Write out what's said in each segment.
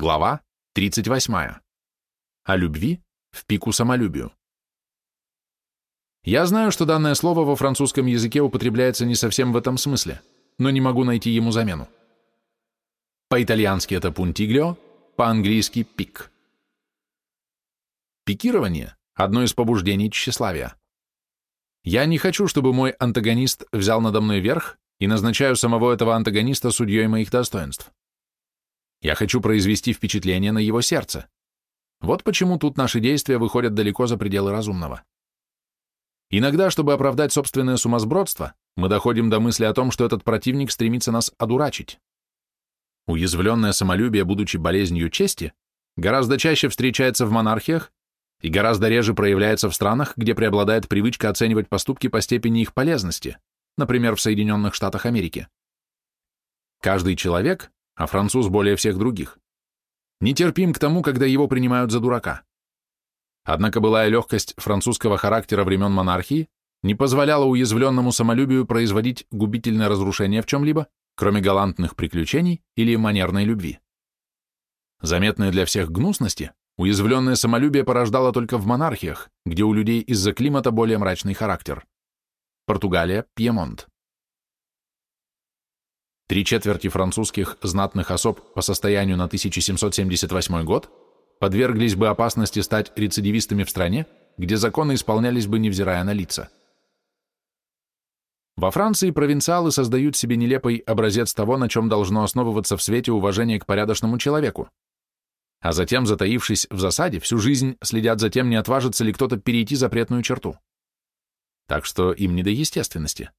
Глава 38. О любви в пику самолюбию. Я знаю, что данное слово во французском языке употребляется не совсем в этом смысле, но не могу найти ему замену. По-итальянски это пунтиглио, по-английски пик. Пикирование – одно из побуждений тщеславия. Я не хочу, чтобы мой антагонист взял надо мной верх и назначаю самого этого антагониста судьей моих достоинств. Я хочу произвести впечатление на его сердце. Вот почему тут наши действия выходят далеко за пределы разумного. Иногда, чтобы оправдать собственное сумасбродство, мы доходим до мысли о том, что этот противник стремится нас одурачить. Уязвленное самолюбие, будучи болезнью чести, гораздо чаще встречается в монархиях и гораздо реже проявляется в странах, где преобладает привычка оценивать поступки по степени их полезности, например, в Соединенных Штатах Америки. Каждый человек, а француз более всех других, нетерпим к тому, когда его принимают за дурака. Однако былая легкость французского характера времен монархии не позволяла уязвленному самолюбию производить губительное разрушение в чем-либо, кроме галантных приключений или манерной любви. Заметные для всех гнусности, уязвленное самолюбие порождало только в монархиях, где у людей из-за климата более мрачный характер. Португалия, Пьемонт. Три четверти французских знатных особ по состоянию на 1778 год подверглись бы опасности стать рецидивистами в стране, где законы исполнялись бы невзирая на лица. Во Франции провинциалы создают себе нелепый образец того, на чем должно основываться в свете уважение к порядочному человеку. А затем, затаившись в засаде, всю жизнь следят за тем, не отважится ли кто-то перейти запретную черту. Так что им не до естественности.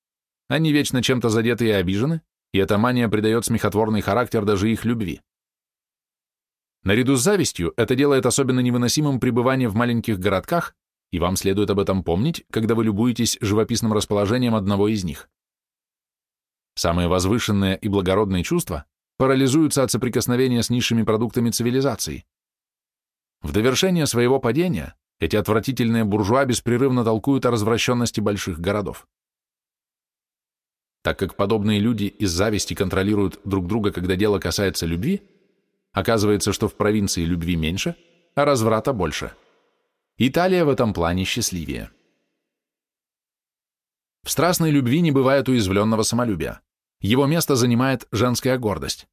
Они вечно чем-то задеты и обижены, и эта мания придает смехотворный характер даже их любви. Наряду с завистью это делает особенно невыносимым пребывание в маленьких городках, и вам следует об этом помнить, когда вы любуетесь живописным расположением одного из них. Самые возвышенные и благородные чувства парализуются от соприкосновения с низшими продуктами цивилизации. В довершение своего падения эти отвратительные буржуа беспрерывно толкуют о развращенности больших городов. Так как подобные люди из зависти контролируют друг друга, когда дело касается любви, оказывается, что в провинции любви меньше, а разврата больше. Италия в этом плане счастливее. В страстной любви не бывает уязвленного самолюбия. Его место занимает женская гордость.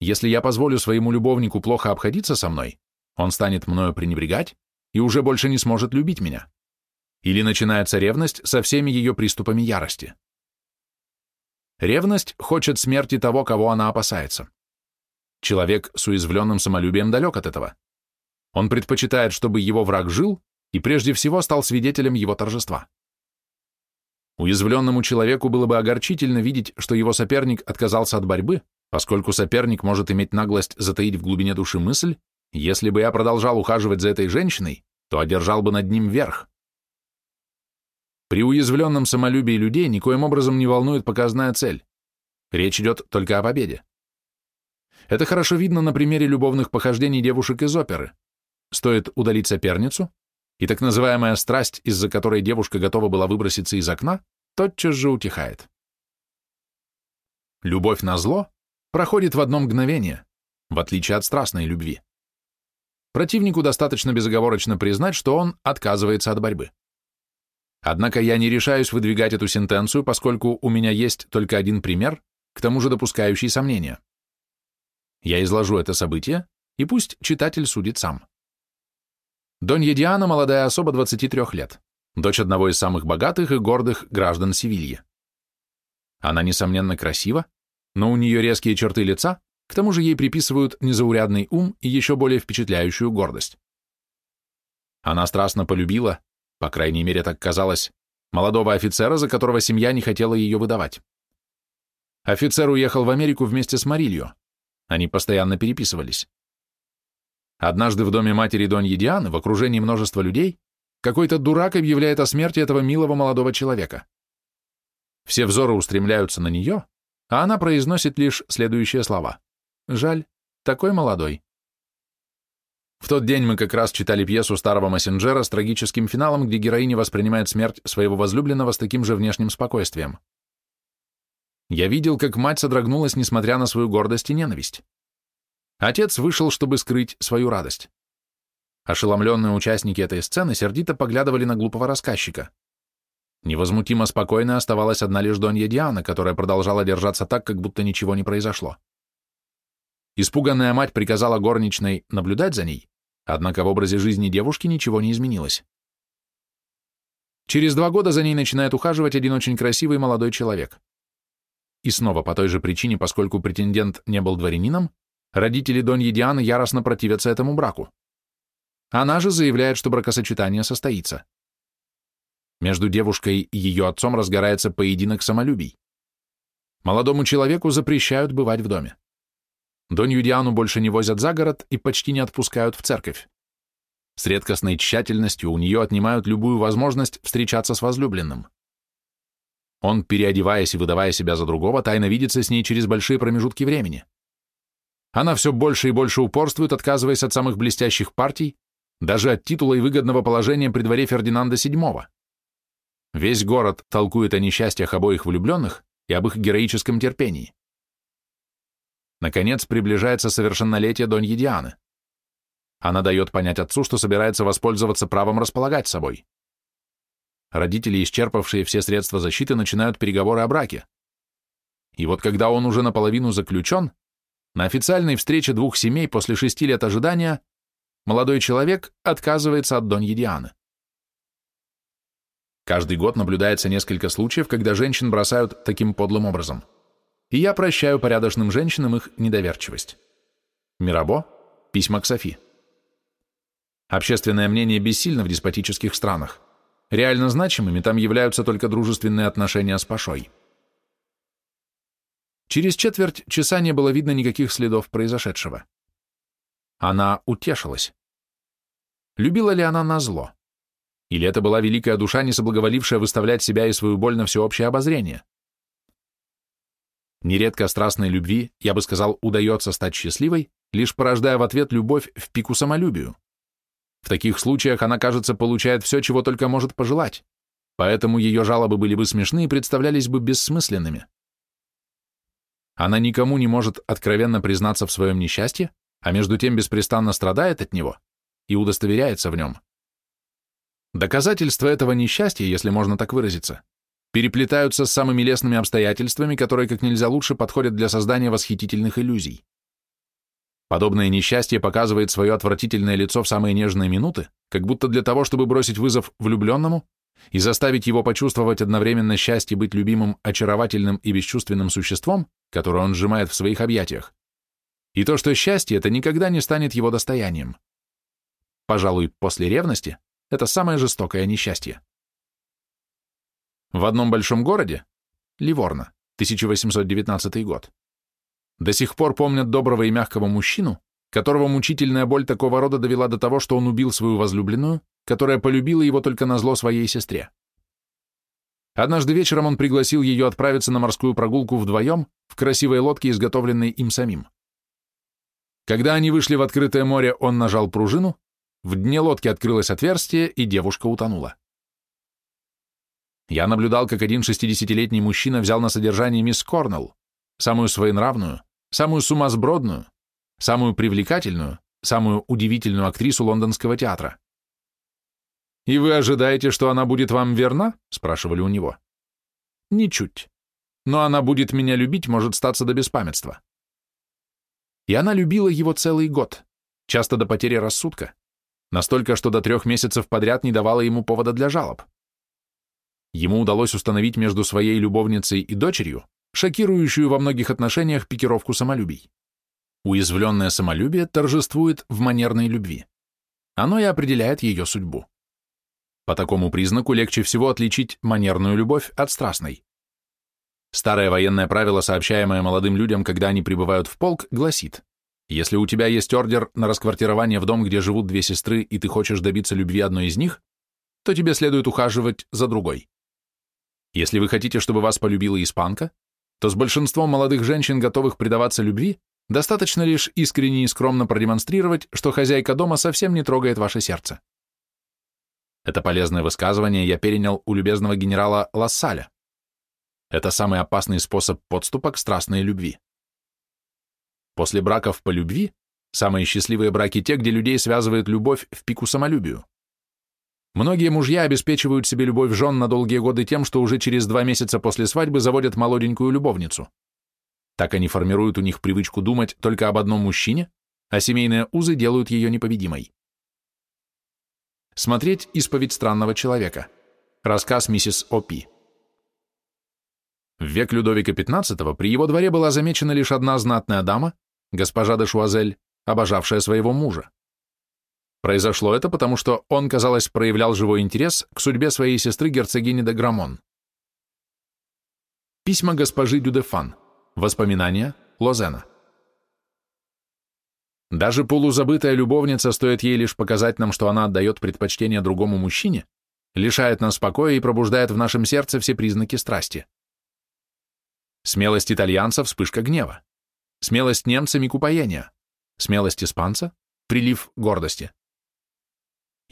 Если я позволю своему любовнику плохо обходиться со мной, он станет мною пренебрегать и уже больше не сможет любить меня. Или начинается ревность со всеми ее приступами ярости. Ревность хочет смерти того, кого она опасается. Человек с уязвленным самолюбием далек от этого. Он предпочитает, чтобы его враг жил и прежде всего стал свидетелем его торжества. Уязвленному человеку было бы огорчительно видеть, что его соперник отказался от борьбы, поскольку соперник может иметь наглость затаить в глубине души мысль, если бы я продолжал ухаживать за этой женщиной, то одержал бы над ним верх. При уязвленном самолюбии людей никоим образом не волнует показная цель. Речь идет только о победе. Это хорошо видно на примере любовных похождений девушек из оперы. Стоит удалить соперницу, и так называемая страсть, из-за которой девушка готова была выброситься из окна, тотчас же утихает. Любовь на зло проходит в одно мгновение, в отличие от страстной любви. Противнику достаточно безоговорочно признать, что он отказывается от борьбы. Однако я не решаюсь выдвигать эту сентенцию, поскольку у меня есть только один пример, к тому же допускающий сомнения. Я изложу это событие, и пусть читатель судит сам. Донья Диана – молодая особа 23 лет, дочь одного из самых богатых и гордых граждан Севильи. Она, несомненно, красива, но у нее резкие черты лица, к тому же ей приписывают незаурядный ум и еще более впечатляющую гордость. Она страстно полюбила по крайней мере, так казалось, молодого офицера, за которого семья не хотела ее выдавать. Офицер уехал в Америку вместе с Марильо. Они постоянно переписывались. Однажды в доме матери Доньи Дианы, в окружении множества людей, какой-то дурак объявляет о смерти этого милого молодого человека. Все взоры устремляются на нее, а она произносит лишь следующие слова. «Жаль, такой молодой». В тот день мы как раз читали пьесу старого Массенджера с трагическим финалом, где героиня воспринимает смерть своего возлюбленного с таким же внешним спокойствием. Я видел, как мать содрогнулась, несмотря на свою гордость и ненависть. Отец вышел, чтобы скрыть свою радость. Ошеломленные участники этой сцены сердито поглядывали на глупого рассказчика. Невозмутимо спокойно оставалась одна лишь Донья Диана, которая продолжала держаться так, как будто ничего не произошло. Испуганная мать приказала горничной наблюдать за ней, однако в образе жизни девушки ничего не изменилось. Через два года за ней начинает ухаживать один очень красивый молодой человек. И снова по той же причине, поскольку претендент не был дворянином, родители Доньи Дианы яростно противятся этому браку. Она же заявляет, что бракосочетание состоится. Между девушкой и ее отцом разгорается поединок самолюбий. Молодому человеку запрещают бывать в доме. Донью Диану больше не возят за город и почти не отпускают в церковь. С редкостной тщательностью у нее отнимают любую возможность встречаться с возлюбленным. Он, переодеваясь и выдавая себя за другого, тайно видится с ней через большие промежутки времени. Она все больше и больше упорствует, отказываясь от самых блестящих партий, даже от титула и выгодного положения при дворе Фердинанда VII. Весь город толкует о несчастьях обоих влюбленных и об их героическом терпении. Наконец приближается совершеннолетие Доньи Дианы. Она дает понять отцу, что собирается воспользоваться правом располагать собой. Родители, исчерпавшие все средства защиты, начинают переговоры о браке. И вот когда он уже наполовину заключен, на официальной встрече двух семей после шести лет ожидания молодой человек отказывается от Доньи Дианы. Каждый год наблюдается несколько случаев, когда женщин бросают таким подлым образом – и я прощаю порядочным женщинам их недоверчивость. Мирабо, письма к Софи. Общественное мнение бессильно в деспотических странах. Реально значимыми там являются только дружественные отношения с Пашой. Через четверть часа не было видно никаких следов произошедшего. Она утешилась. Любила ли она на зло? Или это была великая душа, не соблаговолившая выставлять себя и свою боль на всеобщее обозрение? Нередко страстной любви, я бы сказал, удается стать счастливой, лишь порождая в ответ любовь в пику самолюбию. В таких случаях она, кажется, получает все, чего только может пожелать, поэтому ее жалобы были бы смешны и представлялись бы бессмысленными. Она никому не может откровенно признаться в своем несчастье, а между тем беспрестанно страдает от него и удостоверяется в нем. Доказательство этого несчастья, если можно так выразиться, переплетаются с самыми лестными обстоятельствами, которые как нельзя лучше подходят для создания восхитительных иллюзий. Подобное несчастье показывает свое отвратительное лицо в самые нежные минуты, как будто для того, чтобы бросить вызов влюбленному и заставить его почувствовать одновременно счастье быть любимым, очаровательным и бесчувственным существом, которое он сжимает в своих объятиях, и то, что счастье это никогда не станет его достоянием. Пожалуй, после ревности это самое жестокое несчастье. В одном большом городе, Ливорно, 1819 год, до сих пор помнят доброго и мягкого мужчину, которого мучительная боль такого рода довела до того, что он убил свою возлюбленную, которая полюбила его только на зло своей сестре. Однажды вечером он пригласил ее отправиться на морскую прогулку вдвоем в красивой лодке, изготовленной им самим. Когда они вышли в открытое море, он нажал пружину, в дне лодки открылось отверстие, и девушка утонула. Я наблюдал, как один шестидесятилетний мужчина взял на содержание мисс Корнелл, самую своенравную, самую сумасбродную, самую привлекательную, самую удивительную актрису лондонского театра. «И вы ожидаете, что она будет вам верна?» — спрашивали у него. «Ничуть. Но она будет меня любить, может статься до беспамятства». И она любила его целый год, часто до потери рассудка, настолько, что до трех месяцев подряд не давала ему повода для жалоб. Ему удалось установить между своей любовницей и дочерью шокирующую во многих отношениях пикировку самолюбий. Уязвленное самолюбие торжествует в манерной любви. Оно и определяет ее судьбу. По такому признаку легче всего отличить манерную любовь от страстной. Старое военное правило, сообщаемое молодым людям, когда они прибывают в полк, гласит, если у тебя есть ордер на расквартирование в дом, где живут две сестры, и ты хочешь добиться любви одной из них, то тебе следует ухаживать за другой. Если вы хотите, чтобы вас полюбила испанка, то с большинством молодых женщин, готовых предаваться любви, достаточно лишь искренне и скромно продемонстрировать, что хозяйка дома совсем не трогает ваше сердце. Это полезное высказывание я перенял у любезного генерала Лассаля. Это самый опасный способ подступа к страстной любви. После браков по любви Самые счастливые браки те, где людей связывает любовь в пику самолюбию. Многие мужья обеспечивают себе любовь жен на долгие годы тем, что уже через два месяца после свадьбы заводят молоденькую любовницу. Так они формируют у них привычку думать только об одном мужчине, а семейные узы делают ее непобедимой. Смотреть «Исповедь странного человека». Рассказ миссис О.Пи. В век Людовика XV при его дворе была замечена лишь одна знатная дама, госпожа де Шуазель, обожавшая своего мужа. Произошло это потому, что он, казалось, проявлял живой интерес к судьбе своей сестры герцогини де Грамон. Письма госпожи Дюдефан. Воспоминания Лозена. Даже полузабытая любовница, стоит ей лишь показать нам, что она отдает предпочтение другому мужчине, лишает нас покоя и пробуждает в нашем сердце все признаки страсти. Смелость итальянца – вспышка гнева. Смелость немца – миг упоения. Смелость испанца – прилив гордости.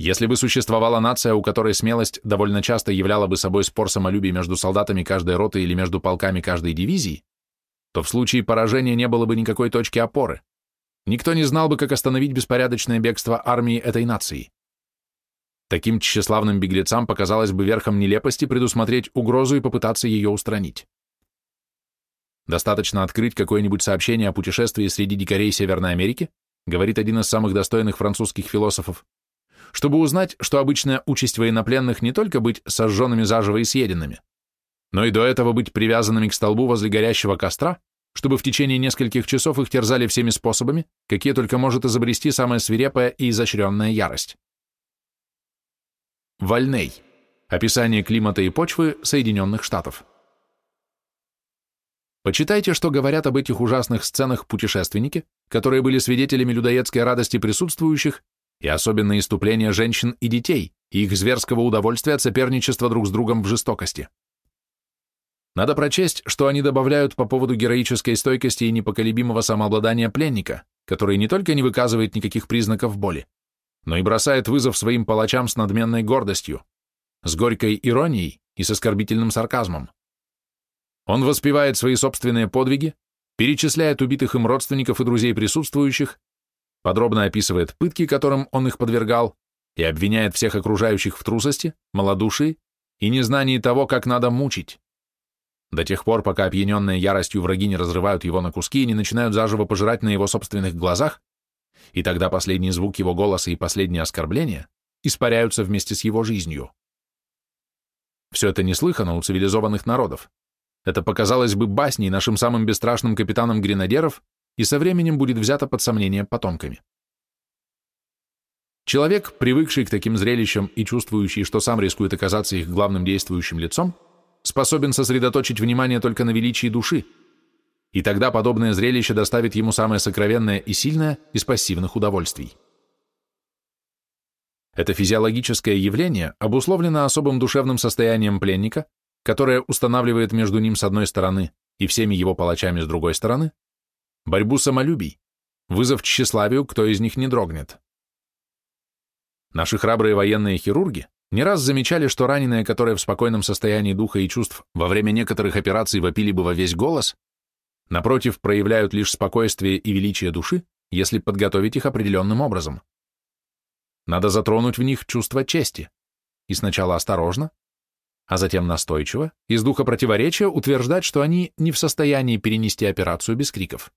Если бы существовала нация, у которой смелость довольно часто являла бы собой спор самолюбия между солдатами каждой роты или между полками каждой дивизии, то в случае поражения не было бы никакой точки опоры. Никто не знал бы, как остановить беспорядочное бегство армии этой нации. Таким тщеславным беглецам показалось бы верхом нелепости предусмотреть угрозу и попытаться ее устранить. Достаточно открыть какое-нибудь сообщение о путешествии среди дикарей Северной Америки, говорит один из самых достойных французских философов, чтобы узнать, что обычная участь военнопленных не только быть сожженными заживо и съеденными, но и до этого быть привязанными к столбу возле горящего костра, чтобы в течение нескольких часов их терзали всеми способами, какие только может изобрести самая свирепая и изощренная ярость. Вольней. Описание климата и почвы Соединенных Штатов. Почитайте, что говорят об этих ужасных сценах путешественники, которые были свидетелями людоедской радости присутствующих и особенно иступления женщин и детей, и их зверского удовольствия от соперничества друг с другом в жестокости. Надо прочесть, что они добавляют по поводу героической стойкости и непоколебимого самообладания пленника, который не только не выказывает никаких признаков боли, но и бросает вызов своим палачам с надменной гордостью, с горькой иронией и с оскорбительным сарказмом. Он воспевает свои собственные подвиги, перечисляет убитых им родственников и друзей присутствующих, подробно описывает пытки, которым он их подвергал, и обвиняет всех окружающих в трусости, малодушии и незнании того, как надо мучить. До тех пор, пока опьяненные яростью враги не разрывают его на куски и не начинают заживо пожирать на его собственных глазах, и тогда последний звук его голоса и последние оскорбления испаряются вместе с его жизнью. Все это неслыхано у цивилизованных народов. Это показалось бы басней нашим самым бесстрашным капитанам гренадеров и со временем будет взято под сомнение потомками. Человек, привыкший к таким зрелищам и чувствующий, что сам рискует оказаться их главным действующим лицом, способен сосредоточить внимание только на величии души, и тогда подобное зрелище доставит ему самое сокровенное и сильное из пассивных удовольствий. Это физиологическое явление обусловлено особым душевным состоянием пленника, которое устанавливает между ним с одной стороны и всеми его палачами с другой стороны борьбу самолюбий, вызов тщеславию, кто из них не дрогнет. Наши храбрые военные хирурги не раз замечали, что раненые, которые в спокойном состоянии духа и чувств во время некоторых операций вопили бы во весь голос, напротив, проявляют лишь спокойствие и величие души, если подготовить их определенным образом. Надо затронуть в них чувство чести, и сначала осторожно, а затем настойчиво, из духа противоречия утверждать, что они не в состоянии перенести операцию без криков.